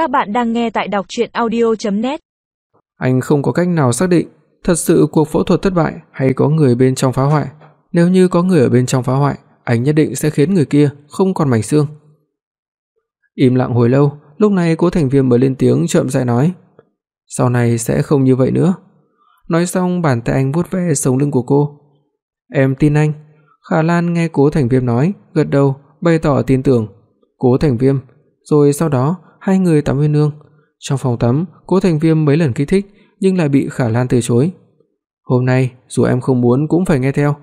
Các bạn đang nghe tại đọc audio net Anh không có cách nào xác định thật sự cuộc phẫu thuật thất bại hay có người bên trong phá hoại. Nếu như có người ở bên trong phá hoại, anh nhất định sẽ khiến người kia không còn mảnh xương. Im lặng hồi lâu, lúc này Cố Thành Viêm mới lên tiếng chậm rãi nói: "Sau này sẽ không như vậy nữa." Nói xong, bàn tay anh vuốt ve sống lưng của cô. "Em tin anh." Khả Lan nghe Cố Thành Viêm nói, gật đầu, bày tỏ tin tưởng. Cố Thành Viêm, rồi sau đó hai người tắm với nương. Trong phòng tắm, Cố Thành Viêm mấy lần kích thích nhưng lại bị Khả Lan từ chối. "Hôm nay, dù em không muốn cũng phải nghe theo."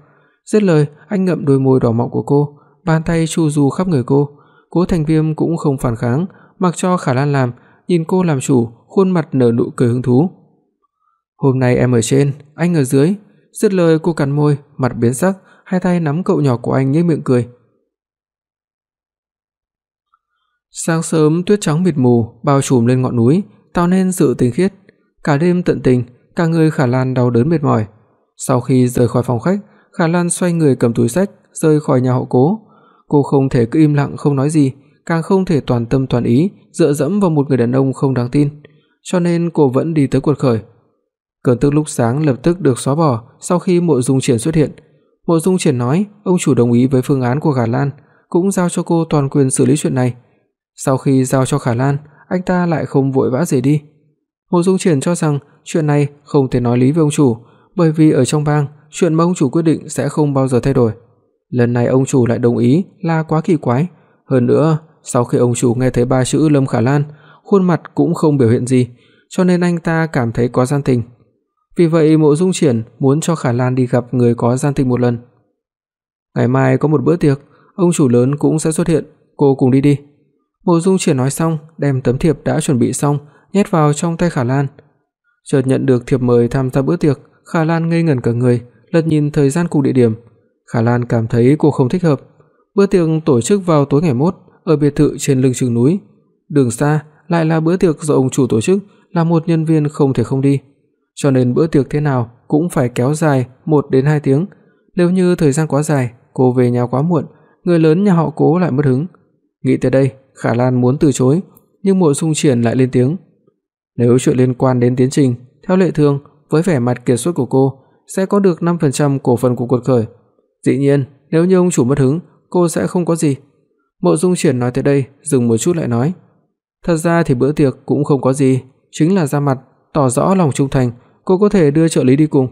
Dứt lời, anh ngậm đôi môi đỏ mọng của cô, bàn tay chu du khắp người cô. Cố Thành Viêm cũng không phản kháng, mặc cho Khả Lan làm, nhìn cô làm chủ, khuôn mặt nở nụ cười hứng thú. "Hôm nay em ở trên, anh ở dưới." Dứt lời cô cắn môi, mặt biến sắc, hai tay nắm cậu nhỏ của anh nhếch miệng cười. Sáng sớm tuyết trắng mịt mù bao trùm lên ngọn núi, tạo nên sự tinh khiết. Cả đêm tận tình, cả người Khả Lan đau đớn mệt mỏi. Sau khi rời khỏi phòng khách, Khả Lan xoay người cầm túi sách rời khỏi nhà họ cố. Cô không thể cứ im lặng không nói gì, càng không thể toàn tâm toàn ý dựa dẫm vào một người đàn ông không đáng tin, cho nên cô vẫn đi tới quật khởi. Cơn tức lúc sáng lập tức được xóa bỏ sau khi Mộ Dung Triển xuất hiện. Mộ Dung Triển nói, ông chủ đồng ý với phương án của Khả Lan, cũng giao cho cô toàn quyền xử lý chuyện này. Sau khi giao cho Khả Lan, anh ta lại không vội vã rời đi. Mộ Dung Triển cho rằng chuyện này không thể nói lý với ông chủ, bởi vì ở trong bang, chuyện mà ông chủ quyết định sẽ không bao giờ thay đổi. Lần này ông chủ lại đồng ý là quá kỳ quái, hơn nữa, sau khi ông chủ nghe thấy ba chữ Lâm Khả Lan, khuôn mặt cũng không biểu hiện gì, cho nên anh ta cảm thấy có gian tình. Vì vậy Mộ Dung Triển muốn cho Khả Lan đi gặp người có gian tình một lần. Ngày mai có một bữa tiệc, ông chủ lớn cũng sẽ xuất hiện, cô cùng đi đi. Mộ Dung Triển nói xong, đem tấm thiệp đã chuẩn bị xong nhét vào trong tay Khả Lan. Chợt nhận được thiệp mời tham gia bữa tiệc, Khả Lan ngây ngẩn cả người, lật nhìn thời gian cùng địa điểm. Khả Lan cảm thấy cô không thích hợp. Bữa tiệc tổ chức vào tối ngày mốt ở biệt thự trên lưng chừng núi. Đường xa lại là bữa tiệc do ông chủ tổ chức, là một nhân viên không thể không đi. Cho nên bữa tiệc thế nào cũng phải kéo dài 1 đến 2 tiếng. Nếu như thời gian quá dài, cô về nhà quá muộn, người lớn nhà họ Cố lại mất hứng. Nghĩ tới đây, Khả Lan muốn từ chối, nhưng Mộ Dung Triển lại lên tiếng. Nếu chuyện liên quan đến tiến trình, theo lệ thường, với vẻ mặt kiệt xuất của cô, sẽ có được 5% cổ phần của cuộc khởi. Dĩ nhiên, nếu như ông chủ mất hứng, cô sẽ không có gì. Mộ Dung Triển nói tới đây, dừng một chút lại nói: "Thật ra thì bữa tiệc cũng không có gì, chính là ra mặt tỏ rõ lòng trung thành, cô có thể đưa trợ lý đi cùng."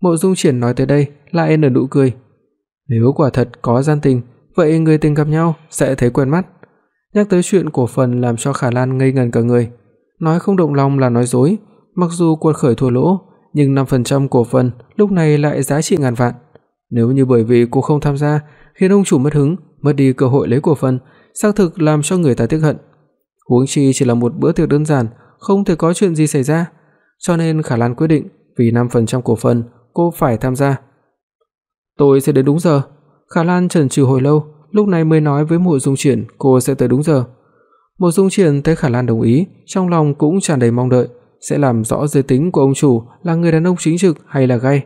Mộ Dung Triển nói tới đây, lại nở nụ cười. Nếu quả thật có gian tình, vậy người tình gặp nhau sẽ thấy quen mắt. Nhắc tới chuyện cổ phần làm cho Khả Lan ngây ngẩn cả người, nói không động lòng là nói dối, mặc dù quật khởi thua lỗ, nhưng 5% cổ phần lúc này lại giá trị ngàn vạn. Nếu như bởi vì cô không tham gia, khiến ông chủ mất hứng, mất đi cơ hội lấy cổ phần, xác thực làm cho người ta tiếc hận. Huống chi chỉ là một bữa tiệc đơn giản, không thể có chuyện gì xảy ra, cho nên Khả Lan quyết định vì 5% cổ phần, cô phải tham gia. Tôi sẽ đến đúng giờ. Khả Lan chần chừ hồi lâu, lúc này mới nói với Mộ Dung Triển cô sẽ tới đúng giờ. Mộ Dung Triển thấy Khả Lan đồng ý, trong lòng cũng tràn đầy mong đợi, sẽ làm rõ giới tính của ông chủ là người đàn ông chính trực hay là gay.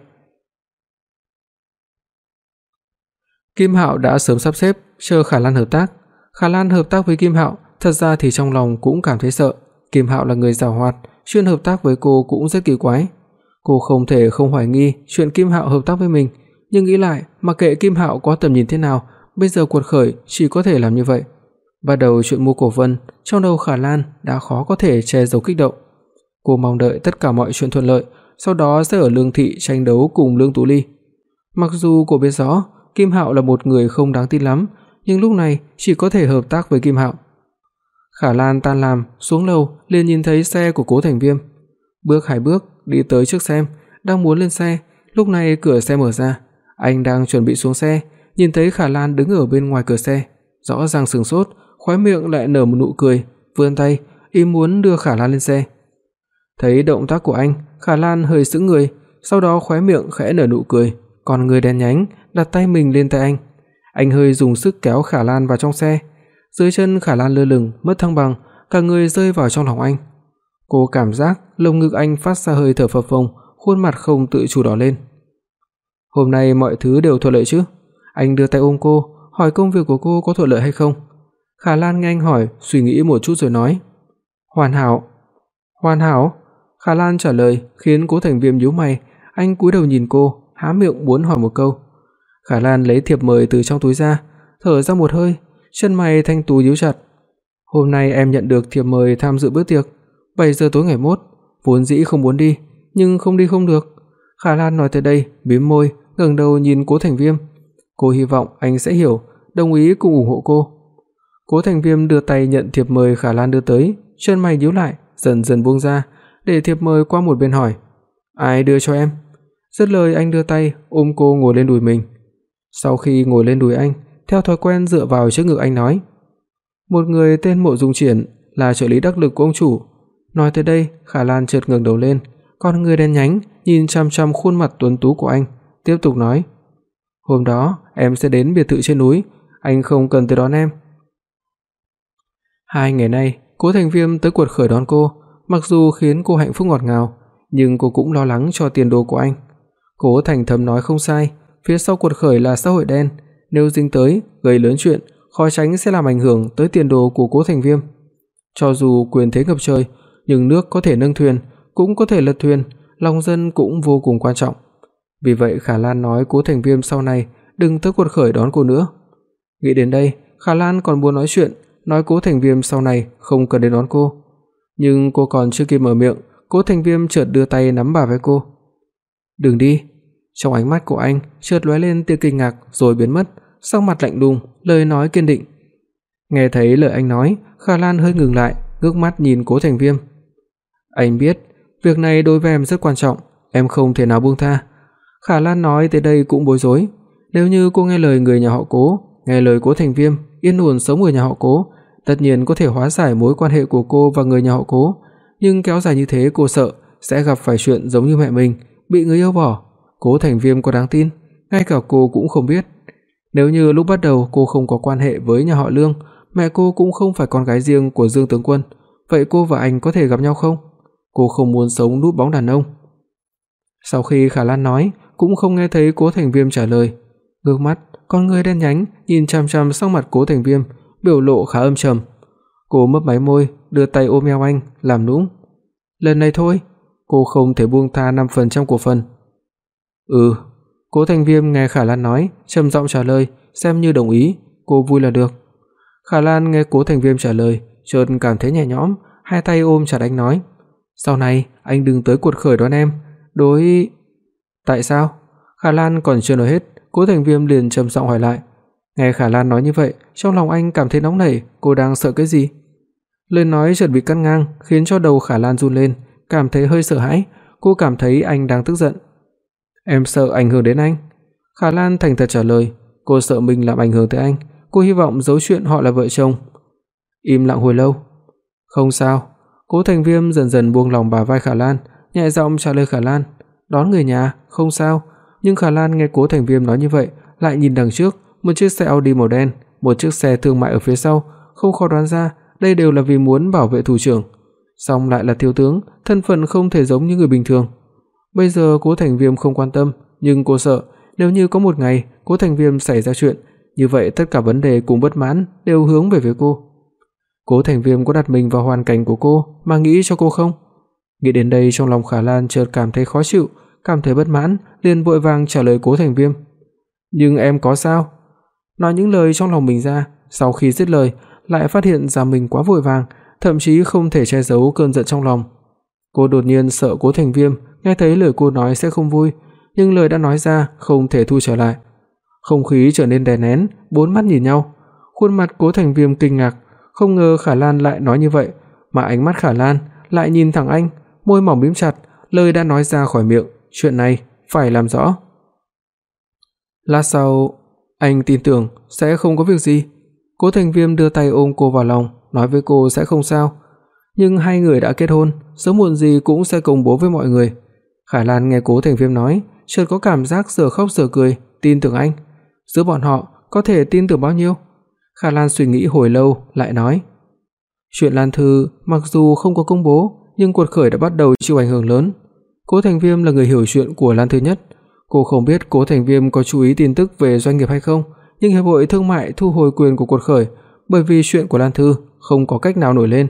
Kim Hạo đã sớm sắp xếp chờ Khả Lan hợp tác. Khả Lan hợp tác với Kim Hạo, thật ra thì trong lòng cũng cảm thấy sợ. Kim Hạo là người giàu hoạt, chuyên hợp tác với cô cũng rất kỳ quái. Cô không thể không hoài nghi chuyện Kim Hạo hợp tác với mình, nhưng nghĩ lại, mặc kệ Kim Hạo có tầm nhìn thế nào, bây giờ cuột khởi chỉ có thể làm như vậy. Bắt đầu chuyện mua cổ phần, trong đầu Khả Lan đã khó có thể che giấu kích động. Cô mong đợi tất cả mọi chuyện thuận lợi, sau đó sẽ ở Lương thị tranh đấu cùng Lương Tú Ly. Mặc dù cô biết rõ Kim Hạo là một người không đáng tin lắm, nhưng lúc này chỉ có thể hợp tác với Kim Hạo. Khả Lan tan làm, xuống lầu liền nhìn thấy xe của Cố Thành Viêm. Bước hai bước đi tới trước xem, đang muốn lên xe, lúc này cửa xe mở ra, anh đang chuẩn bị xuống xe, nhìn thấy Khả Lan đứng ở bên ngoài cửa xe, rõ ràng sửng sốt, khóe miệng lại nở một nụ cười, vươn tay, ý muốn đưa Khả Lan lên xe. Thấy động tác của anh, Khả Lan hơi sững người, sau đó khóe miệng khẽ nở nụ cười, còn người đen nhánh đặt tay mình lên tay anh. Anh hơi dùng sức kéo Khả Lan vào trong xe. Dưới chân Khả Lan lơ lửng, mất thăng bằng, cả người rơi vào trong lòng anh. Cô cảm giác lồng ngực anh phát ra hơi thở phập phồng, khuôn mặt không tự chủ đỏ lên. "Hôm nay mọi thứ đều thuận lợi chứ?" Anh đưa tay ôm cô, hỏi công việc của cô có thuận lợi hay không. Khả Lan nghe anh hỏi, suy nghĩ một chút rồi nói: Hoàn hảo. Hoàn hảo? Khả Lan trả lời khiến Cố Thành Viêm nhíu mày, anh cúi đầu nhìn cô, há miệng muốn hỏi một câu. Khả Lan lấy thiệp mời từ trong túi ra, thở ra một hơi, chân mày thanh tú nhíu chặt. "Hôm nay em nhận được thiệp mời tham dự bữa tiệc, 7 giờ tối ngày mốt, vốn dĩ không muốn đi, nhưng không đi không được." Khả Lan nói tới đây, mím môi, ngẩng đầu nhìn Cố Thành Viêm. Cô hy vọng anh sẽ hiểu, đồng ý cùng ủng hộ cô. Cố Thành Viêm đưa tay nhận thiệp mời Khả Lan đưa tới, chân mày nhíu lại, dần dần buông ra, để thiệp mời qua một bên hỏi: "Ai đưa cho em?" Dứt lời anh đưa tay ôm cô ngồi lên đùi mình. Sau khi ngồi lên đùi anh, theo thói quen dựa vào trước ngực anh nói: "Một người tên Mộ Dung Triển là trợ lý đắc lực của ông chủ." Nói tới đây, Khả Lan chợt ngẩng đầu lên, con người đen nhánh nhìn chằm chằm khuôn mặt tuấn tú của anh, tiếp tục nói: "Hôm đó em sẽ đến biệt thự trên núi, anh không cần tới đón em." Hai ngày nay, Cố Thành Viêm tới quật khởi đón cô, mặc dù khiến cô hạnh phúc ngọt ngào, nhưng cô cũng lo lắng cho tiền đồ của anh. Cố Thành thầm nói không sai, phía sau quật khởi là xã hội đen, nếu dính tới gây lớn chuyện, khó tránh sẽ làm ảnh hưởng tới tiền đồ của Cố Thành Viêm. Cho dù quyền thế ngập trời, nhưng nước có thể nâng thuyền, cũng có thể lật thuyền, lòng dân cũng vô cùng quan trọng. Vì vậy Khả Lan nói Cố Thành Viêm sau này đừng tới quật khởi đón cô nữa. Nghĩ đến đây, Khả Lan còn muốn nói chuyện, nói Cố Thành Viêm sau này không cần đến đón cô. Nhưng cô còn chưa kịp mở miệng, Cố Thành Viêm chợt đưa tay nắm bà vai cô. "Đừng đi." Trong ánh mắt của anh chợt lóe lên tia kinh ngạc rồi biến mất, sắc mặt lạnh lùng, lời nói kiên định. Nghe thấy lời anh nói, Khả Lan hơi ngừng lại, ngước mắt nhìn Cố Thành Viêm. "Anh biết, việc này đối với em rất quan trọng, em không thể nào buông tha." Khả Lan nói tới đây cũng bối rối, nếu như cô nghe lời người nhà họ Cố, nghe lời Cố Thành Viêm, yên ổn sống ở nhà họ Cố, tất nhiên có thể hóa giải mối quan hệ của cô và người nhà họ Cố, nhưng kéo dài như thế cô sợ sẽ gặp phải chuyện giống như mẹ mình, bị người yêu bỏ. Cố Thành Viêm có đáng tin, ngay cả cô cũng không biết. Nếu như lúc bắt đầu cô không có quan hệ với nhà họ Lương, mẹ cô cũng không phải con gái riêng của Dương tướng quân, vậy cô và anh có thể gặp nhau không? Cô không muốn sống núp bóng đàn ông. Sau khi Khả Lan nói, cũng không nghe thấy Cố Thành Viêm trả lời. Ngước mắt, con người đen nhánh nhìn chằm chằm sang mặt Cố Thành Viêm, biểu lộ khá âm trầm. Cô mấp máy môi, đưa tay ôm eo anh, làm nũng. "Lần này thôi, cô không thể buông tha 5% cổ phần." "Ừ." Cố Thành Viêm nghe Khả Lan nói, trầm giọng trả lời, xem như đồng ý, cô vui là được. Khả Lan nghe Cố Thành Viêm trả lời, chợt cảm thấy nhẹ nhõm, hai tay ôm chặt anh nói: "Sau này anh đừng tới cuột khởi đón em, đối Tại sao? Khả Lan còn chưa nói hết, Cố Thành Viêm liền trầm giọng hỏi lại. Nghe Khả Lan nói như vậy, trong lòng anh cảm thấy nóng nảy, cô đang sợ cái gì? Lời nói chợt bị cắt ngang, khiến cho đầu Khả Lan run lên, cảm thấy hơi sợ hãi, cô cảm thấy anh đang tức giận. Em sợ ảnh hưởng đến anh? Khả Lan thành thật trả lời, cô sợ mình làm ảnh hưởng tới anh, cô hy vọng giấu chuyện họ là vợ chồng. Im lặng hồi lâu. Không sao. Cố Thành Viêm dần dần buông lòng bà vai Khả Lan, nhẹ giọng trả lời Khả Lan, "Đón người nhà, không sao." Nhưng Khả Lan nghe Cố Thành Viêm nói như vậy, lại nhìn đằng trước, một chiếc xe Audi màu đen, một chiếc xe thương mại ở phía sau, không khó đoán ra đây đều là vì muốn bảo vệ thủ trưởng, song lại là thiếu tướng, thân phận không thể giống như người bình thường. Bây giờ Cố Thành Viêm không quan tâm, nhưng cô sợ nếu như có một ngày Cố Thành Viêm xảy ra chuyện, như vậy tất cả vấn đề cùng bất mãn đều hướng về phía cô. Cố Thành Viêm có đặt mình vào hoàn cảnh của cô mà nghĩ cho cô không? Nghĩ đến đây trong lòng Khả Lan chợt cảm thấy khó chịu, cảm thấy bất mãn, liền vội vàng trả lời Cố Thành Viêm. "Nhưng em có sao?" Nói những lời trong lòng mình ra, sau khi dứt lời, lại phát hiện ra mình quá vội vàng, thậm chí không thể che giấu cơn giận trong lòng. Cô đột nhiên sợ Cố Thành Viêm nghe thấy lời cô nói sẽ không vui, nhưng lời đã nói ra không thể thu trở lại. Không khí trở nên đè nén, bốn mắt nhìn nhau. Khuôn mặt Cố Thành Viêm kinh ngạc, không ngờ Khả Lan lại nói như vậy, mà ánh mắt Khả Lan lại nhìn thẳng anh, môi mỏng mím chặt, lời đã nói ra khỏi miệng, chuyện này phải làm rõ. Lát sau, anh tin tưởng sẽ không có việc gì. Cố Thành Viêm đưa tay ôm cô vào lòng, nói với cô sẽ không sao, nhưng hai người đã kết hôn, sớm muộn gì cũng sẽ công bố với mọi người. Khải Lan nghe Cố Thành Viêm nói, chợt có cảm giác sửa khóc sửa cười, tin tưởng anh. Giữa bọn họ có thể tin tưởng bao nhiêu? Khả Lan suy nghĩ hồi lâu lại nói: "Chuyện Lan Thư mặc dù không có công bố, nhưng cuộc khởi đã bắt đầu chịu ảnh hưởng lớn. Cố Thành Viêm là người hiểu chuyện của Lan Thư nhất, cô không biết Cố Thành Viêm có chú ý tin tức về doanh nghiệp hay không, nhưng hiệp hội thương mại thu hồi quyền của cuộc khởi bởi vì chuyện của Lan Thư không có cách nào nổi lên.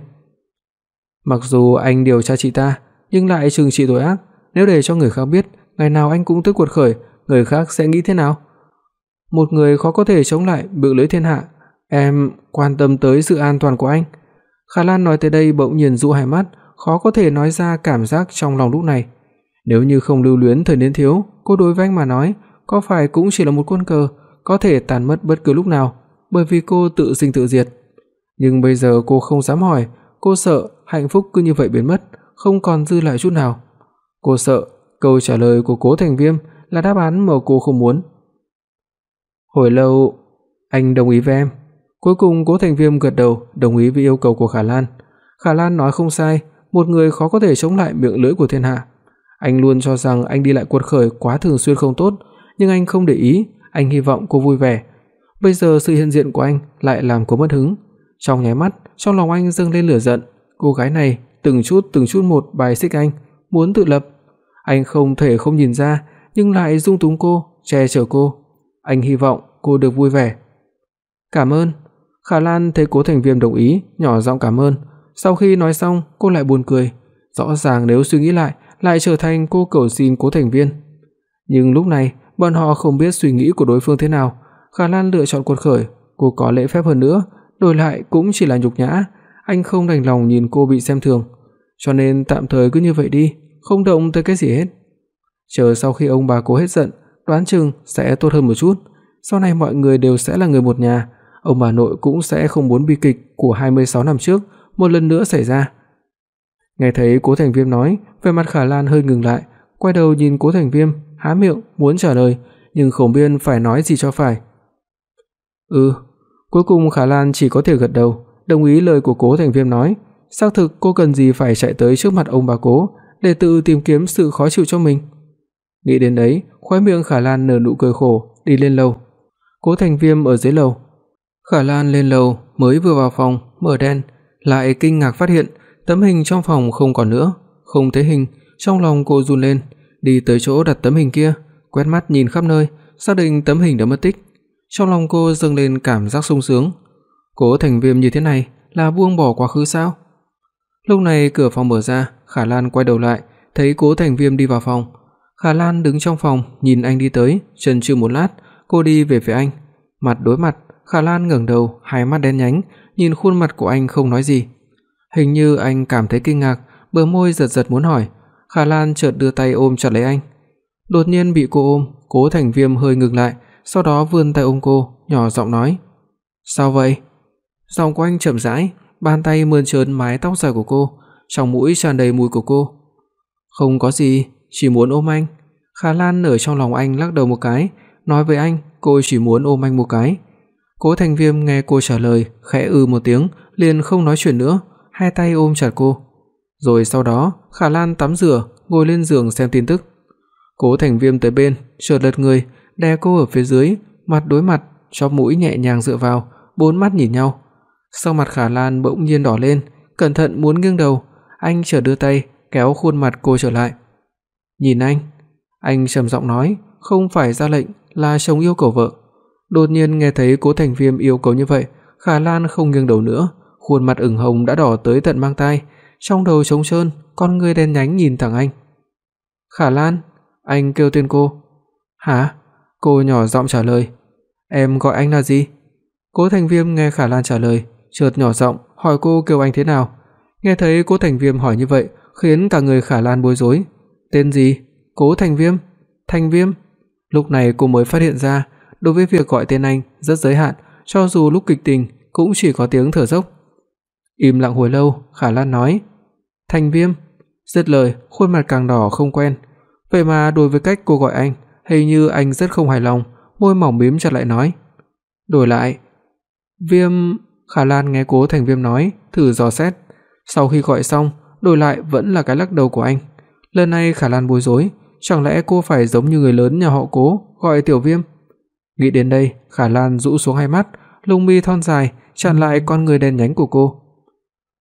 Mặc dù anh điều tra chị ta, nhưng lại trừng trị tội ác, nếu để cho người khác biết, ngày nào anh cũng tức cuột khởi, người khác sẽ nghĩ thế nào? Một người khó có thể chống lại bự lưỡi thiên hạ, em quan tâm tới sự an toàn của anh. Khả Lan nói tới đây bỗng nhiên dụ hai mắt, khó có thể nói ra cảm giác trong lòng lúc này. Nếu như không lưu luyến thời niên thiếu, cô đối với anh mà nói, có phải cũng chỉ là một quân cờ, có thể tàn mất bất cứ lúc nào, bởi vì cô tự sinh tự diệt. Nhưng bây giờ cô không dám hỏi, cô sợ hạnh phúc cứ như vậy biến mất, không còn dư lại chút nào. Cô sợ câu trả lời của Cố Thành Viêm là đáp án mà cô không muốn. Hồi lâu, anh đồng ý với em. Cuối cùng Cố Thành Viêm gật đầu, đồng ý với yêu cầu của Khả Lan. Khả Lan nói không sai, một người khó có thể chống lại miệng lưỡi của thiên hạ. Anh luôn cho rằng anh đi lại quật khởi quá thường xuyên không tốt, nhưng anh không để ý, anh hy vọng cô vui vẻ. Bây giờ sự hiện diện của anh lại làm cô mất hứng. Trong nháy mắt, trong lòng anh dâng lên lửa giận, cô gái này từng chút từng chút một bài xích anh, muốn tự lập. Anh không thể không nhìn ra, nhưng lại dung túng cô, che chở cô. Anh hy vọng cô được vui vẻ. "Cảm ơn." Khả Lan thấy Cố Thành Viêm đồng ý, nhỏ giọng cảm ơn. Sau khi nói xong, cô lại buồn cười. Rõ ràng nếu suy nghĩ lại, lại trở thành cô cầu xin Cố Thành Viên. Nhưng lúc này, bọn họ không biết suy nghĩ của đối phương thế nào. Khả Lan lựa chọn quật khởi, cô có lễ phép hơn nữa, đổi lại cũng chỉ là nhục nhã, anh không đành lòng nhìn cô bị xem thường, cho nên tạm thời cứ như vậy đi, không động tới cái gì hết. Chờ sau khi ông bà cố hết giận, đoán chừng sẽ tốt hơn một chút, sau này mọi người đều sẽ là người một nhà, ông bà nội cũng sẽ không muốn bi kịch của 26 năm trước một lần nữa xảy ra. Nghe thấy Cố Thành Viêm nói, vẻ mặt Khả Lan hơi ngừng lại, quay đầu nhìn Cố Thành Viêm, há miệng muốn trả lời, nhưng không biết phải nói gì cho phải. "Ừ." Cuối cùng Khả Lan chỉ có thể gật đầu, đồng ý lời của Cố Thành Viêm nói, xác thực cô cần gì phải chạy tới trước mặt ông bà Cố để tự tìm kiếm sự khó chịu cho mình. Nghĩ đến đấy, khóe miệng Khả Lan nở nụ cười khổ, đi lên lầu. Cố Thành Viêm ở dưới lầu. Khả Lan lên lầu, mới vừa vào phòng, mở đèn, lại kinh ngạc phát hiện tấm hình trong phòng không còn nữa, không thấy hình, trong lòng cô run lên, đi tới chỗ đặt tấm hình kia, quét mắt nhìn khắp nơi, xác định tấm hình đã mất tích. Trong lòng cô dâng lên cảm giác sung sướng. Cố Thành Viêm như thế này là buông bỏ quá khứ sao? Lúc này cửa phòng mở ra, Khả Lan quay đầu lại, thấy Cố Thành Viêm đi vào phòng. Khả Lan đứng trong phòng, nhìn anh đi tới, chần chừ một lát, cô đi về phía anh. Mặt đối mặt, Khả Lan ngẩng đầu, hai mắt đen nhánh, nhìn khuôn mặt của anh không nói gì. Hình như anh cảm thấy kinh ngạc, bờ môi giật giật muốn hỏi. Khả Lan chợt đưa tay ôm chặt lấy anh. Đột nhiên bị cô ôm, Cố Thành Viêm hơi ngừng lại, sau đó vươn tay ôm cô, nhỏ giọng nói: "Sao vậy?" Giọng của anh chậm rãi, bàn tay mơn trớn mái tóc dài của cô, trong mũi tràn đầy mùi của cô. "Không có gì, chỉ muốn ôm anh." Khả Lan ở trong lòng anh lắc đầu một cái, nói với anh, cô chỉ muốn ôm anh một cái. Cố Thành Viêm nghe cô trả lời, khẽ ư một tiếng, liền không nói chuyện nữa, hai tay ôm chặt cô. Rồi sau đó, Khả Lan tắm rửa, ngồi lên giường xem tin tức. Cố Thành Viêm tới bên, chợt lật người, đè cô ở phía dưới, mặt đối mặt, chóp mũi nhẹ nhàng dựa vào, bốn mắt nhìn nhau. Sau mặt Khả Lan bỗng nhiên đỏ lên, cẩn thận muốn nghiêng đầu, anh chợt đưa tay kéo khuôn mặt cô trở lại. "Nhìn anh." Anh trầm giọng nói, không phải ra lệnh, là chồng yêu cầu vợ. Đột nhiên nghe thấy Cố Thành Viêm yêu cầu như vậy, Khả Lan không nghiêng đầu nữa, khuôn mặt ửng hồng đã đỏ tới tận mang tai, trong đầu trống trơn, con ngươi đen nhánh nhìn thẳng anh. "Khả Lan?" Anh kêu tên cô. "Hả?" Cô nhỏ giọng trả lời. "Em gọi anh là gì?" Cố Thành Viêm nghe Khả Lan trả lời, chợt nhỏ giọng hỏi cô kêu anh thế nào. Nghe thấy Cố Thành Viêm hỏi như vậy, khiến cả người Khả Lan bối rối. "Tên gì?" "Cố Thành Viêm." "Thành Viêm?" Lúc này cô mới phát hiện ra, đối với việc gọi tên anh rất giới hạn, cho dù lúc kịch tình cũng chỉ có tiếng thở dốc. Im lặng hồi lâu, Khả Lan nói: "Thành Viêm." Dứt lời, khuôn mặt càng đỏ không quen. Vậy mà đối với cách cô gọi anh, hình như anh rất không hài lòng, môi mỏng mím chặt lại nói: "Đổi lại." Viêm, Khả Lan nghe Cố Thành Viêm nói, thử dò xét. Sau khi gọi xong, đổi lại vẫn là cái lắc đầu của anh. Lần này Khả Lan bối rối, chẳng lẽ cô phải giống như người lớn nhà họ Cố, gọi Tiểu Viêm? Nghĩ đến đây, Khả Lan rũ xuống hai mắt, lông mi thon dài chặn lại con người đen nhánh của cô.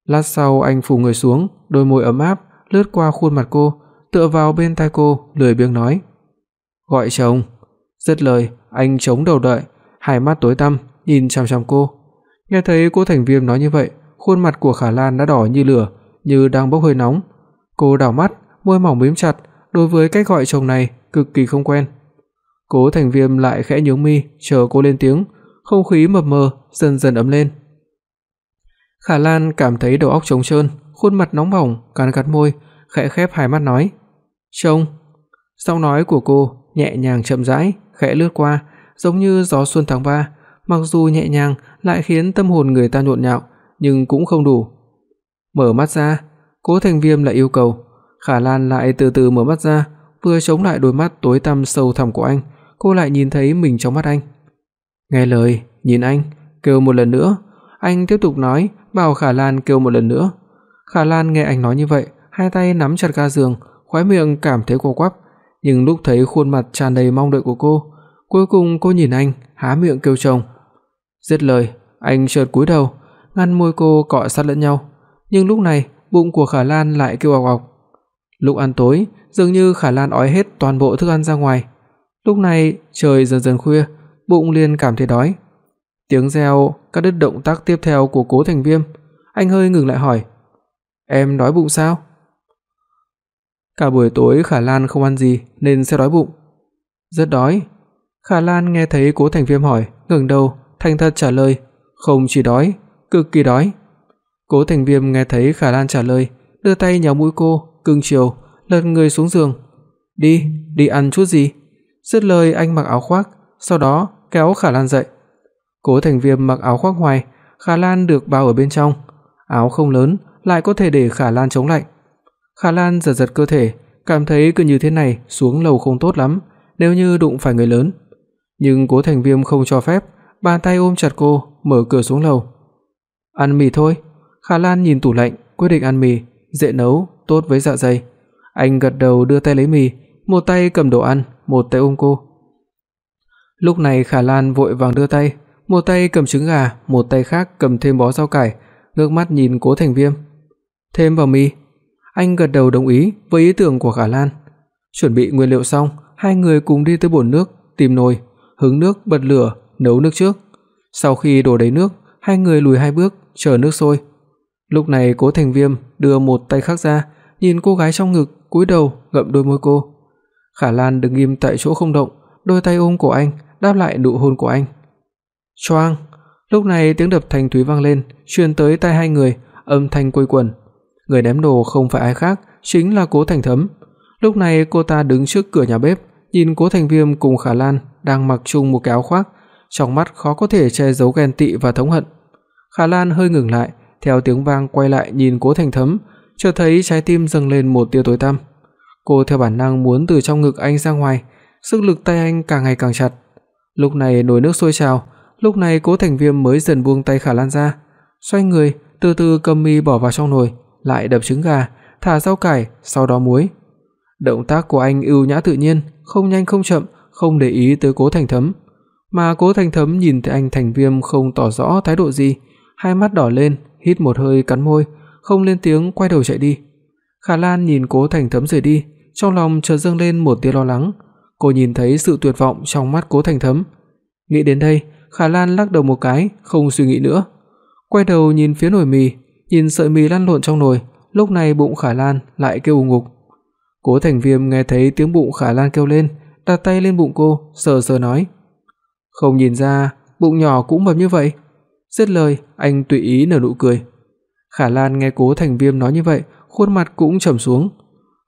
Lát sau anh phủ người xuống, đôi môi ấm áp lướt qua khuôn mặt cô, tựa vào bên tai cô, lười biếng nói: "Gọi chồng." Dứt lời, anh chống đầu đợi, hai mắt tối tăm nhìn chằm chằm cô. Nghe thấy cô Thành Viêm nói như vậy, khuôn mặt của Khả Lan đã đỏ như lửa, như đang bốc hơi nóng. Cô đảo mắt, môi mỏng mím chặt, đối với cách gọi chồng này cực kỳ không quen. Cố Thành Viêm lại khẽ nhướng mi, chờ cô lên tiếng, không khí mập mờ dần dần ấm lên. Khả Lan cảm thấy đầu óc trống trơn, khuôn mặt nóng bỏng, cắn cắn môi, khẽ khép hai mắt nói: "Trông". Giọng nói của cô nhẹ nhàng chậm rãi, khẽ lướt qua, giống như gió xuân tháng 3, mặc dù nhẹ nhàng lại khiến tâm hồn người ta nhộn nhạo, nhưng cũng không đủ. Mở mắt ra, Cố Thành Viêm lại yêu cầu, Khả Lan lại từ từ mở mắt ra, vừa chống lại đôi mắt tối tăm sâu thẳm của anh, cô lại nhìn thấy mình trong mắt anh. Nghe lời, nhìn anh, kêu một lần nữa. Anh tiếp tục nói, bảo Khả Lan kêu một lần nữa. Khả Lan nghe anh nói như vậy, hai tay nắm chặt ga giường, khóe miệng cảm thấy co quắp, nhưng lúc thấy khuôn mặt tràn đầy mong đợi của cô, cuối cùng cô nhìn anh, há miệng kêu chồng. Dứt lời, anh chợt cúi đầu, ngăn môi cô cọ sát lẫn nhau, nhưng lúc này, bụng của Khả Lan lại kêu ọc ọc. Lúc ăn tối, dường như Khả Lan ói hết toàn bộ thức ăn ra ngoài. Lúc này, trời dần dần khuya, bụng liền cảm thấy đói. Tiếng reo cắt đứt động tác tiếp theo của Cố Thành Viêm, anh hơi ngừng lại hỏi: "Em đói bụng sao?" Cả buổi tối Khả Lan không ăn gì nên sẽ đói bụng. Rất đói. Khả Lan nghe thấy Cố Thành Viêm hỏi, ngẩng đầu, thành thật trả lời, không chỉ đói, cực kỳ đói. Cố Thành Viêm nghe thấy Khả Lan trả lời, đưa tay nhéo mũi cô, cưng chiều, lật người xuống giường. "Đi, đi ăn chút gì?" Dứt lời anh mặc áo khoác, sau đó kéo Khả Lan dậy. Cố Thành Viêm mặc áo khoác ngoài, Khả Lan được bao ở bên trong. Áo không lớn, lại có thể để Khả Lan chống lạnh. Khả Lan giật giật cơ thể, cảm thấy cứ như thế này xuống lầu không tốt lắm, nếu như đụng phải người lớn. Nhưng Cố Thành Viêm không cho phép, bàn tay ôm chặt cô, mở cửa xuống lầu. "Ăn mì thôi." Khả Lan nhìn tủ lạnh, quyết định ăn mì, dễ nấu, tốt với dạ dày. Anh gật đầu đưa tay lấy mì, một tay cầm đồ ăn, một tay ôm cô. Lúc này Khả Lan vội vàng đưa tay, một tay cầm trứng gà, một tay khác cầm thêm bó rau cải, ngước mắt nhìn Cố Thành Viêm. "Thêm vào mi. Anh gật đầu đồng ý với ý tưởng của Khả Lan. Chuẩn bị nguyên liệu xong, hai người cùng đi tới bồn nước, tìm nồi, hứng nước bật lửa, nấu nước trước. Sau khi đổ đầy nước, hai người lùi hai bước, chờ nước sôi. Lúc này Cố Thành Viêm đưa một tay khác ra, nhìn cô gái trong ngực, cúi đầu ngậm đôi môi cô. Khả Lan đứng im tại chỗ không động, đôi tay ôm cổ anh, đáp lại nụ hôn của anh. Choang, lúc này tiếng đập thanh thúy vang lên, truyền tới tai hai người, âm thanh quây quần. Người ném đồ không phải ai khác, chính là Cố Thành Thấm. Lúc này cô ta đứng trước cửa nhà bếp, nhìn Cố Thành Viêm cùng Khả Lan đang mặc chung một cái áo khoác, trong mắt khó có thể che giấu ghen tị và thống hận. Khả Lan hơi ngừng lại, theo tiếng vang quay lại nhìn Cố Thành Thấm, chợt thấy trái tim dâng lên một tia tối tăm. Cô theo bản năng muốn từ trong ngực anh ra ngoài, sức lực tay anh càng ngày càng chặt. Lúc này nồi nước sôi trào, lúc này Cố Thành Viêm mới dần buông tay Khả Lan ra, xoay người, từ từ cầm mì bỏ vào trong nồi, lại đập trứng gà, thả rau cải, sau đó muối. Động tác của anh ưu nhã tự nhiên, không nhanh không chậm, không để ý tới Cố Thành Thấm. Mà Cố Thành Thấm nhìn thấy anh Thành Viêm không tỏ rõ thái độ gì, hai mắt đỏ lên, hít một hơi cắn môi, không lên tiếng quay đầu chạy đi. Khả Lan nhìn Cố Thành Thấm rời đi, trong lòng chợt dâng lên một tia lo lắng. Cô nhìn thấy sự tuyệt vọng trong mắt Cố Thành Thấm. Nghĩ đến đây, Khả Lan lắc đầu một cái, không suy nghĩ nữa. Quay đầu nhìn phía nồi mì, nhìn sợi mì lăn lộn trong nồi, lúc này bụng Khả Lan lại kêu ù ngục. Cố Thành Viêm nghe thấy tiếng bụng Khả Lan kêu lên, đặt tay lên bụng cô, sờ sờ nói: "Không nhìn ra, bụng nhỏ cũng mập như vậy." Dứt lời, anh tùy ý nở nụ cười. Khả Lan nghe Cố Thành Viêm nói như vậy, khuôn mặt cũng trầm xuống.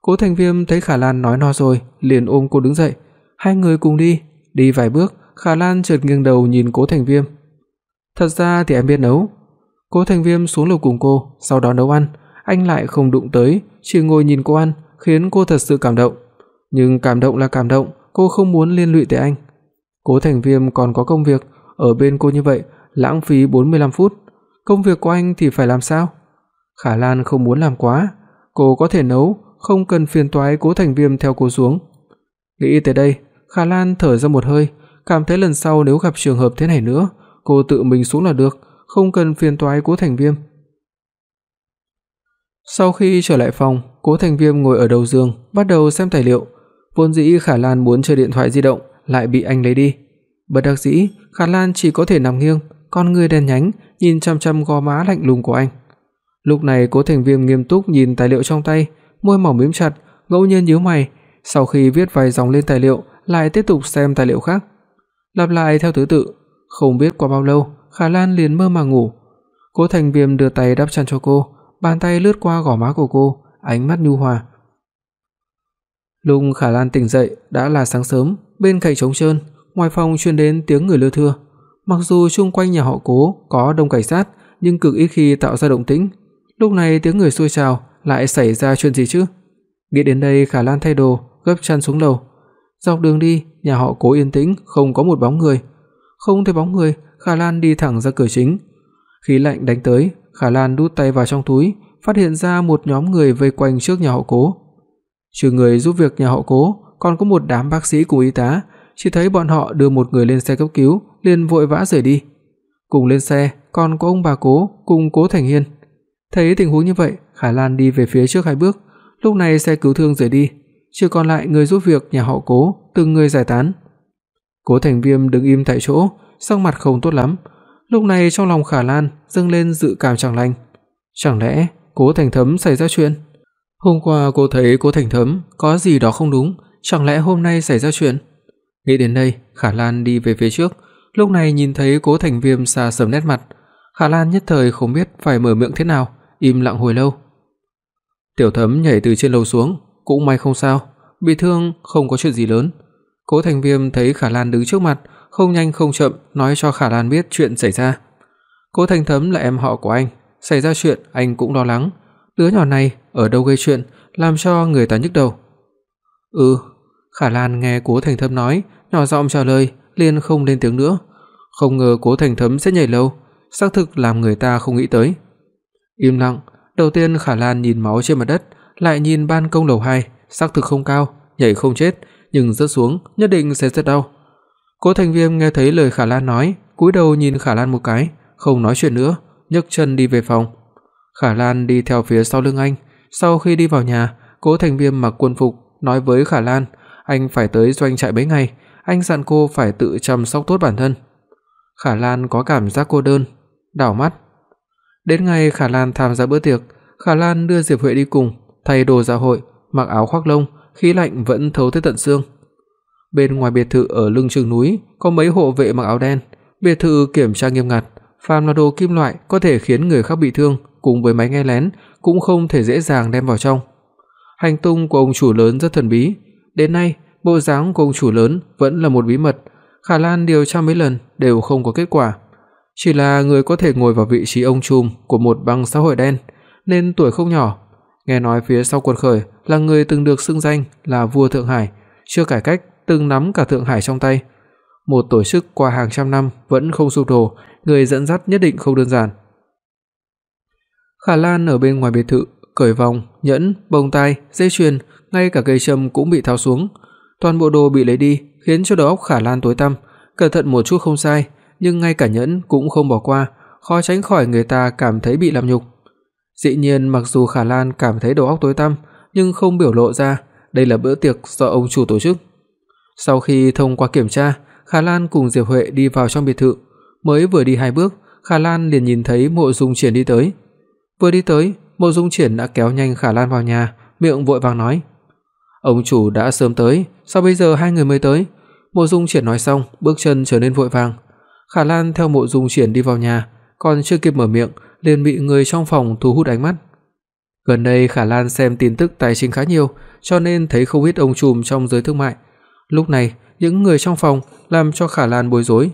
Cố Thành Viêm thấy Khả Lan nói no rồi, liền ôm cô đứng dậy. Hai người cùng đi, đi vài bước, Khả Lan chợt nghiêng đầu nhìn Cố Thành Viêm. "Thật ra thì em biết nấu." Cố Thành Viêm xuống lầu cùng cô, sau đó nấu ăn, anh lại không đụng tới, chỉ ngồi nhìn cô ăn, khiến cô thật sự cảm động. Nhưng cảm động là cảm động, cô không muốn liên lụy tới anh. Cố Thành Viêm còn có công việc, ở bên cô như vậy, lãng phí 45 phút. Công việc của anh thì phải làm sao? Khả Lan không muốn làm quá, cô có thể nấu, không cần phiền toái Cố Thành Viêm theo cô xuống. Nghĩ tới đây, Khả Lan thở ra một hơi, cảm thấy lần sau nếu gặp trường hợp thế này nữa, cô tự mình xuống là được, không cần phiền toái Cố Thành Viêm. Sau khi trở lại phòng, Cố Thành Viêm ngồi ở đầu giường, bắt đầu xem tài liệu. Vốn dĩ Khả Lan muốn chơi điện thoại di động, lại bị anh lấy đi. Bất đắc dĩ, Khả Lan chỉ có thể nằm nghiêng, con người đen nhánh nhìn chằm chằm gò má lạnh lùng của anh. Lúc này Cố Thành Viêm nghiêm túc nhìn tài liệu trong tay, môi mỏng mím chặt, ngẫu nhiên nhíu mày, sau khi viết vài dòng lên tài liệu, lại tiếp tục xem tài liệu khác. Lặp lại theo thứ tự, không biết qua bao lâu, Khả Lan liền mơ màng ngủ. Cố Thành Viêm đưa tay đắp chăn cho cô, bàn tay lướt qua gò má của cô, ánh mắt nhu hòa. Lúc Khả Lan tỉnh dậy đã là sáng sớm, bên cạnh trống trơn, ngoài phòng truyền đến tiếng người lưa thưa. Mặc dù xung quanh nhà họ Cố có đông cảnh sát, nhưng cực ít khi tạo ra động tĩnh. Lúc này tiếng người xôi trào, lại xảy ra chuyện gì chứ? Nghĩ đến đây, Khả Lan thay đồ, gấp chăn xuống lầu. Dọc đường đi, nhà họ Cố yên tĩnh, không có một bóng người. Không thấy bóng người, Khả Lan đi thẳng ra cửa chính. Khí lạnh đánh tới, Khả Lan đút tay vào trong túi, phát hiện ra một nhóm người vây quanh trước nhà họ Cố. Trừ người giúp việc nhà họ Cố, còn có một đám bác sĩ cùng y tá, chỉ thấy bọn họ đưa một người lên xe cấp cứu, liền vội vã rời đi. Cùng lên xe còn có ông bà Cố cùng Cố Thành Hiên. Thấy tình huống như vậy, Khả Lan đi về phía trước hai bước, lúc này xe cứu thương rời đi, chỉ còn lại người giúp việc nhà họ Cố, từng người giải tán. Cố Thành Viêm đứng im tại chỗ, sắc mặt không tốt lắm. Lúc này trong lòng Khả Lan dâng lên dự cảm chẳng lành. Chẳng lẽ Cố Thành Thấm xảy ra chuyện? Hôm qua cô thấy Cố Thành Thấm có gì đó không đúng, chẳng lẽ hôm nay xảy ra chuyện? Nghĩ đến đây, Khả Lan đi về phía trước, lúc này nhìn thấy Cố Thành Viêm xa sầm nét mặt, Khả Lan nhất thời không biết phải mở miệng thế nào, im lặng hồi lâu. Tiểu Thấm nhảy từ trên lầu xuống, cũng may không sao, bị thương không có chuyện gì lớn. Cố Thành Viêm thấy Khả Lan đứng trước mặt, không nhanh không chậm nói cho Khả Lan biết chuyện xảy ra. Cố Thành Thấm là em họ của anh, xảy ra chuyện anh cũng lo lắng, đứa nhỏ này ở đâu gây chuyện, làm cho người ta nhức đầu. Ừ, Khả Lan nghe Cố Thành Thấm nói, nhỏ giọng trả lời, liền không lên tiếng nữa. Không ngờ Cố Thành Thấm sẽ nhảy lâu, xác thực làm người ta không nghĩ tới. Im lặng, đầu tiên Khả Lan nhìn máu trên mặt đất, lại nhìn ban công lầu 2, xác thực không cao, nhảy không chết, nhưng rớt xuống nhất định sẽ rất đau. Cố Thành Viêm nghe thấy lời Khả Lan nói, cúi đầu nhìn Khả Lan một cái, không nói chuyện nữa, nhấc chân đi về phòng. Khả Lan đi theo phía sau lưng anh, sau khi đi vào nhà, Cố Thành Viêm mặc quân phục, nói với Khả Lan, anh phải tới doanh trại mấy ngày, anh dặn cô phải tự chăm sóc tốt bản thân. Khả Lan có cảm giác cô đơn, đảo mắt. Đến ngày Khả Lan tham gia bữa tiệc, Khả Lan đưa Diệp Huệ đi cùng, thay đồ dạ hội, mặc áo khoác lông, khí lạnh vẫn thấu tới tận xương. Bên ngoài biệt thự ở lưng chừng núi có mấy hộ vệ mặc áo đen, biệt thự kiểm tra nghiêm ngặt, phàm là đồ kim loại có thể khiến người khác bị thương, cùng với máy nghe lén cũng không thể dễ dàng đem vào trong. Hành tung của ông chủ lớn rất thần bí, đến nay bộ dáng của ông chủ lớn vẫn là một bí mật, Khả Lan điều tra mấy lần đều không có kết quả. Chỉ là người có thể ngồi vào vị trí ông trùm của một băng xã hội đen, nên tuổi không nhỏ. Nghe nói phía sau quật khởi là người từng được xưng danh là vua Thượng Hải, chưa cải cách từng nắm cả Thượng Hải trong tay. Một tổ chức qua hàng trăm năm vẫn không sụp đổ, người dẫn dắt nhất định không đơn giản. Khả Lan ở bên ngoài biệt thự, cởi vòng, nhẫn, bông tai, dây chuyền, ngay cả cây châm cũng bị tháo xuống. Toàn bộ đồ bị lấy đi, khiến cho đầu óc Khả Lan tối tăm, cẩn thận một chút không sai, nhưng ngay cả nhẫn cũng không bỏ qua, khó tránh khỏi người ta cảm thấy bị làm nhục. Dĩ nhiên mặc dù Khả Lan cảm thấy đầu óc tối tăm, nhưng không biểu lộ ra, đây là bữa tiệc do ông chủ tổ chức. Sau khi thông qua kiểm tra, Khả Lan cùng Diệp Huệ đi vào trong biệt thự, mới vừa đi hai bước, Khả Lan liền nhìn thấy Mộ Dung Triển đi tới. Vừa đi tới, Mộ Dung Triển đã kéo nhanh Khả Lan vào nhà, miệng vội vàng nói: "Ông chủ đã sớm tới, sao bây giờ hai người mới tới?" Mộ Dung Triển nói xong, bước chân trở nên vội vàng. Khả Lan theo Mộ Dung Triển đi vào nhà, còn chưa kịp mở miệng, liền bị người trong phòng thu hút ánh mắt. Gần đây Khả Lan xem tin tức tài chính khá nhiều, cho nên thấy không ít ông trùm trong giới thương mại. Lúc này, những người trong phòng làm cho Khả Lan bối rối,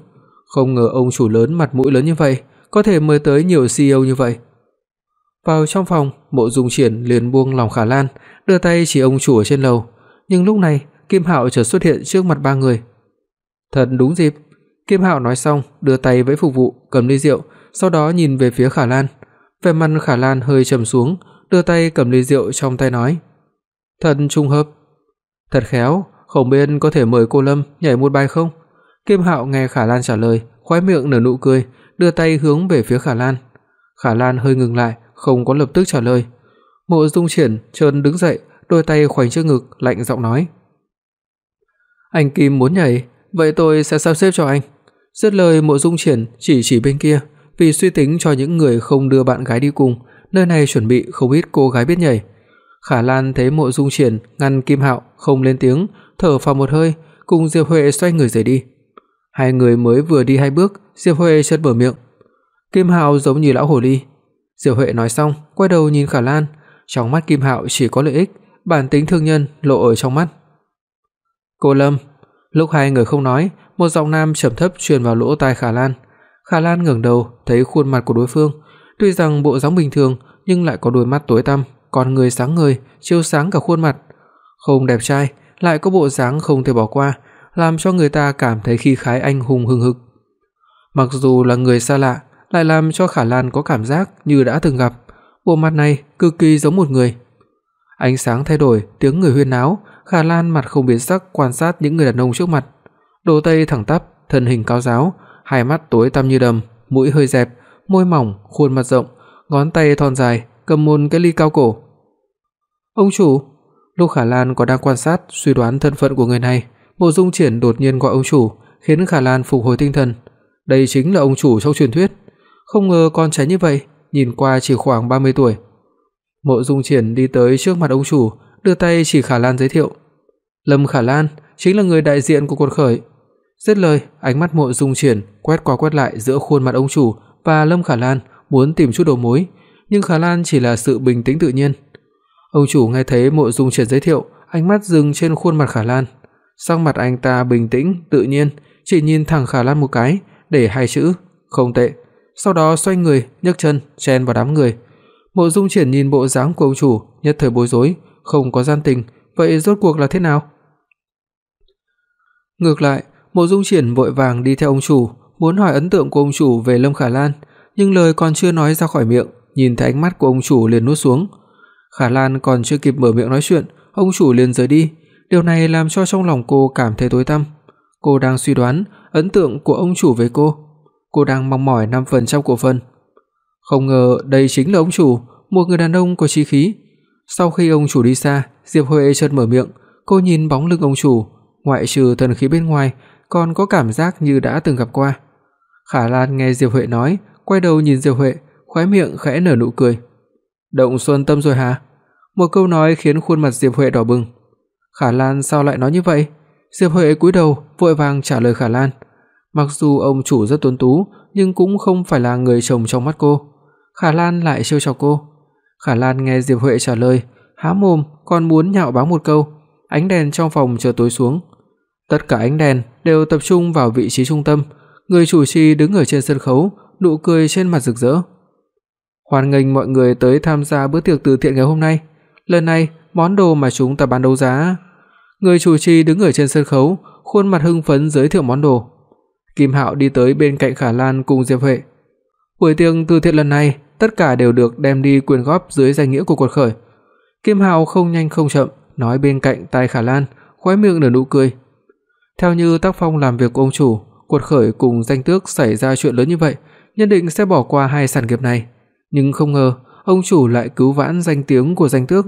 không ngờ ông chủ lớn mặt mũi lớn như vậy, có thể mời tới nhiều CEO như vậy. Vào trong phòng, Mộ Dung Triển liền buông lòng Khả Lan, đưa tay chỉ ông chủ ở trên lầu, nhưng lúc này, Kim Hạo chợt xuất hiện trước mặt ba người. Thật đúng dịp, Kim Hạo nói xong, đưa tay với phục vụ, cầm ly rượu, sau đó nhìn về phía Khả Lan. Vẻ mặt Khả Lan hơi trầm xuống, đưa tay cầm ly rượu trong tay nói: "Thật trùng hợp, thật khéo, không biết có thể mời cô Lâm nhảy một bài không?" Kim Hạo nghe Khả Lan trả lời, khóe miệng nở nụ cười, đưa tay hướng về phía Khả Lan. Khả Lan hơi ngừng lại, không có lập tức trả lời. Mộ Dung Triển chợt đứng dậy, đôi tay khoanh trước ngực, lạnh giọng nói: "Anh Kim muốn nhảy, vậy tôi sẽ sắp xếp cho anh." Dứt lời Mộ Dung Triển chỉ chỉ bên kia, vì suy tính cho những người không đưa bạn gái đi cùng, nơi này chuẩn bị không ít cô gái biết nhảy. Khả Lan thấy Mộ Dung Triển ngăn Kim Hạo không lên tiếng, thở phào một hơi, cùng Diệp Huệ xoay người rời đi. Hai người mới vừa đi hai bước, Diệp Huệ chợt mở miệng. Kim Hạo giống như lão hồ ly. Diệp Huệ nói xong, quay đầu nhìn Khả Lan, trong mắt Kim Hạo chỉ có lợi ích, bản tính thương nhân lộ ở trong mắt. "Cô Lâm." Lúc hai người không nói, một giọng nam trầm thấp truyền vào lỗ tai Khả Lan. Khả Lan ngẩng đầu, thấy khuôn mặt của đối phương, tuy rằng bộ dáng bình thường nhưng lại có đôi mắt tối tăm, con người sáng ngời, chiếu sáng cả khuôn mặt. Không đẹp trai, lại có bộ dáng không thể bỏ qua, làm cho người ta cảm thấy khí khái anh hùng hừng hực. Mặc dù là người xa lạ, lại làm cho Khả Lan có cảm giác như đã từng gặp, bộ mặt này cực kỳ giống một người. Ánh sáng thay đổi, tiếng người huyên náo, Khả Lan mặt không biến sắc quan sát những người đàn ông trước mặt. Đồ tây thẳng tắp, thân hình cao ráo, hai mắt tối tăm như đầm, mũi hơi dẹp, môi mỏng, khuôn mặt rộng, ngón tay thon dài, cầm một cái ly cao cổ. "Ông chủ." Lục Khả Lan có đang quan sát, suy đoán thân phận của người này, Mộ Dung Triển đột nhiên gọi ông chủ, khiến Khả Lan phục hồi tinh thần. Đây chính là ông chủ trong truyền thuyết. Không ngờ con trẻ như vậy, nhìn qua chỉ khoảng 30 tuổi. Mộ Dung Triển đi tới trước mặt ông chủ, đưa tay chỉ Khả Lan giới thiệu. Lâm Khả Lan chính là người đại diện của cuộc khởi. Dứt lời, ánh mắt Mộ Dung Triển quét qua quét lại giữa khuôn mặt ông chủ và Lâm Khả Lan, muốn tìm chút đầu mối, nhưng Khả Lan chỉ là sự bình tĩnh tự nhiên. Ông chủ nghe thấy Mộ Dung Triển giới thiệu, ánh mắt dừng trên khuôn mặt Khả Lan. Sắc mặt anh ta bình tĩnh, tự nhiên, chỉ nhìn thẳng Khả Lan một cái, để hai chữ, không tệ. Sau đó xoay người, nhấc chân chen vào đám người. Mộ Dung Triển nhìn bộ dáng của ông chủ, nhất thời bối rối, không có gian tình, vậy rốt cuộc là thế nào? Ngược lại, Mộ Dung Triển vội vàng đi theo ông chủ, muốn hỏi ấn tượng của ông chủ về Lâm Khả Lan, nhưng lời còn chưa nói ra khỏi miệng, nhìn thấy ánh mắt của ông chủ liền nuốt xuống. Khả Lan còn chưa kịp mở miệng nói chuyện, ông chủ liền rời đi, điều này làm cho trong lòng cô cảm thấy tối tăm. Cô đang suy đoán ấn tượng của ông chủ về cô, cô đang mong mỏi 5% cổ phần. Không ngờ đây chính là ông chủ, một người đàn ông có chí khí. Sau khi ông chủ đi xa, Diệp Huệ chợt mở miệng, cô nhìn bóng lưng ông chủ, ngoại trừ thần khí bên ngoài, còn có cảm giác như đã từng gặp qua. Khả Lan nghe Diệp Huệ nói, quay đầu nhìn Diệp Huệ, khóe miệng khẽ nở nụ cười. "Động Xuân Tâm rồi hả?" Một câu nói khiến khuôn mặt Diệp Huệ đỏ bừng. Khả Lan sao lại nói như vậy? Diệp Huệ cúi đầu, vội vàng trả lời Khả Lan. Mặc dù ông chủ rất tuấn tú, nhưng cũng không phải là người chồng trong mắt cô. Khả Lan lại trêu chọc cô. Khả Lan nghe Diệp Huệ trả lời, há mồm còn muốn nhạo báng một câu, ánh đèn trong phòng chợt tối xuống. Tất cả ánh đèn đều tập trung vào vị trí trung tâm, người chủ trì đứng ở trên sân khấu, nụ cười trên mặt rực rỡ. Hoan nghênh mọi người tới tham gia bữa tiệc từ thiện ngày hôm nay. Lần này, món đồ mà chúng ta bán đấu giá. Người chủ trì đứng ở trên sân khấu, khuôn mặt hưng phấn giới thiệu món đồ. Kim Hạo đi tới bên cạnh Khả Lan cùng Diệp Huệ. Buổi tiệc từ thiện lần này, tất cả đều được đem đi quyên góp dưới danh nghĩa của cuộc khởi. Kim Hạo không nhanh không chậm nói bên cạnh tai Khả Lan, khóe miệng nở nụ cười. Theo như tác phong làm việc của ông chủ, cuộc khởi cùng danh tước xảy ra chuyện lớn như vậy, nhất định sẽ bỏ qua hai sản nghiệp này, nhưng không ngờ, ông chủ lại cứu vãn danh tiếng của danh tước,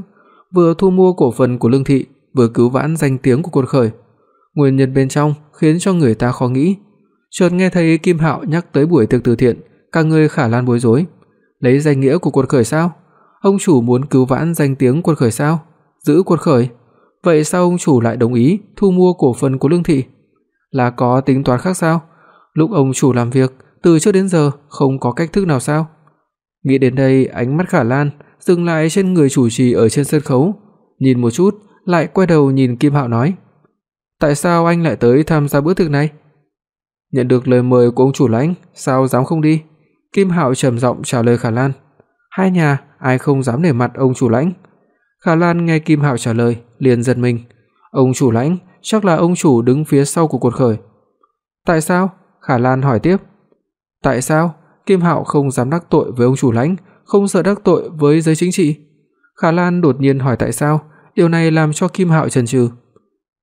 vừa thu mua cổ phần của Lương thị, vừa cứu vãn danh tiếng của cuộc khởi. Nguyên nhân bên trong khiến cho người ta khó nghĩ. Chợt nghe thấy Kim Hạo nhắc tới buổi tiệc từ thiện, cả người Khả Lan bối rối. Lấy danh nghĩa của quật khởi sao? Ông chủ muốn cứu vãn danh tiếng quật khởi sao? Giữ quật khởi? Vậy sao ông chủ lại đồng ý thu mua cổ phần của Lương thị? Là có tính toán khác sao? Lúc ông chủ làm việc, từ trước đến giờ không có cách thức nào sao? Nghĩ đến đây, ánh mắt Khả Lan dừng lại trên người chủ trì ở trên sân khấu, nhìn một chút, lại quay đầu nhìn Kim Hạo nói: "Tại sao anh lại tới tham gia bữa tiệc này?" Nhận được lời mời của ông chủ lãnh, sao dám không đi? Kim Hạo trầm giọng trả lời Khả Lan. Hai nhà ai không dám nể mặt ông chủ lãnh. Khả Lan nghe Kim Hạo trả lời, liền giật mình. Ông chủ lãnh, chắc là ông chủ đứng phía sau của cuộc khởi. Tại sao? Khả Lan hỏi tiếp. Tại sao? Kim Hạo không dám đắc tội với ông chủ lãnh, không sợ đắc tội với giới chính trị. Khả Lan đột nhiên hỏi tại sao, điều này làm cho Kim Hạo chần chừ.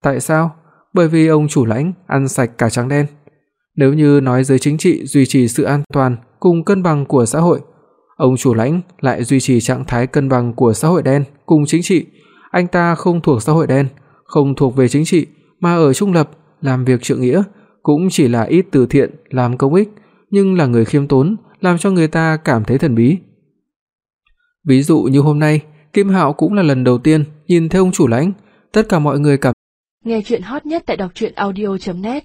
Tại sao? Bởi vì ông chủ lãnh ăn sạch cả trắng đen. Nếu như nói giới chính trị duy trì sự an toàn cùng cân bằng của xã hội, ông chủ lãnh lại duy trì trạng thái cân bằng của xã hội đen cùng chính trị, anh ta không thuộc xã hội đen, không thuộc về chính trị mà ở trung lập, làm việc trượng nghĩa, cũng chỉ là ít từ thiện làm công ích, nhưng là người khiêm tốn, làm cho người ta cảm thấy thần bí. Ví dụ như hôm nay, Kim Hạo cũng là lần đầu tiên nhìn thấy ông chủ lãnh, tất cả mọi người cảm Nghe truyện hot nhất tại doctruyenaudio.net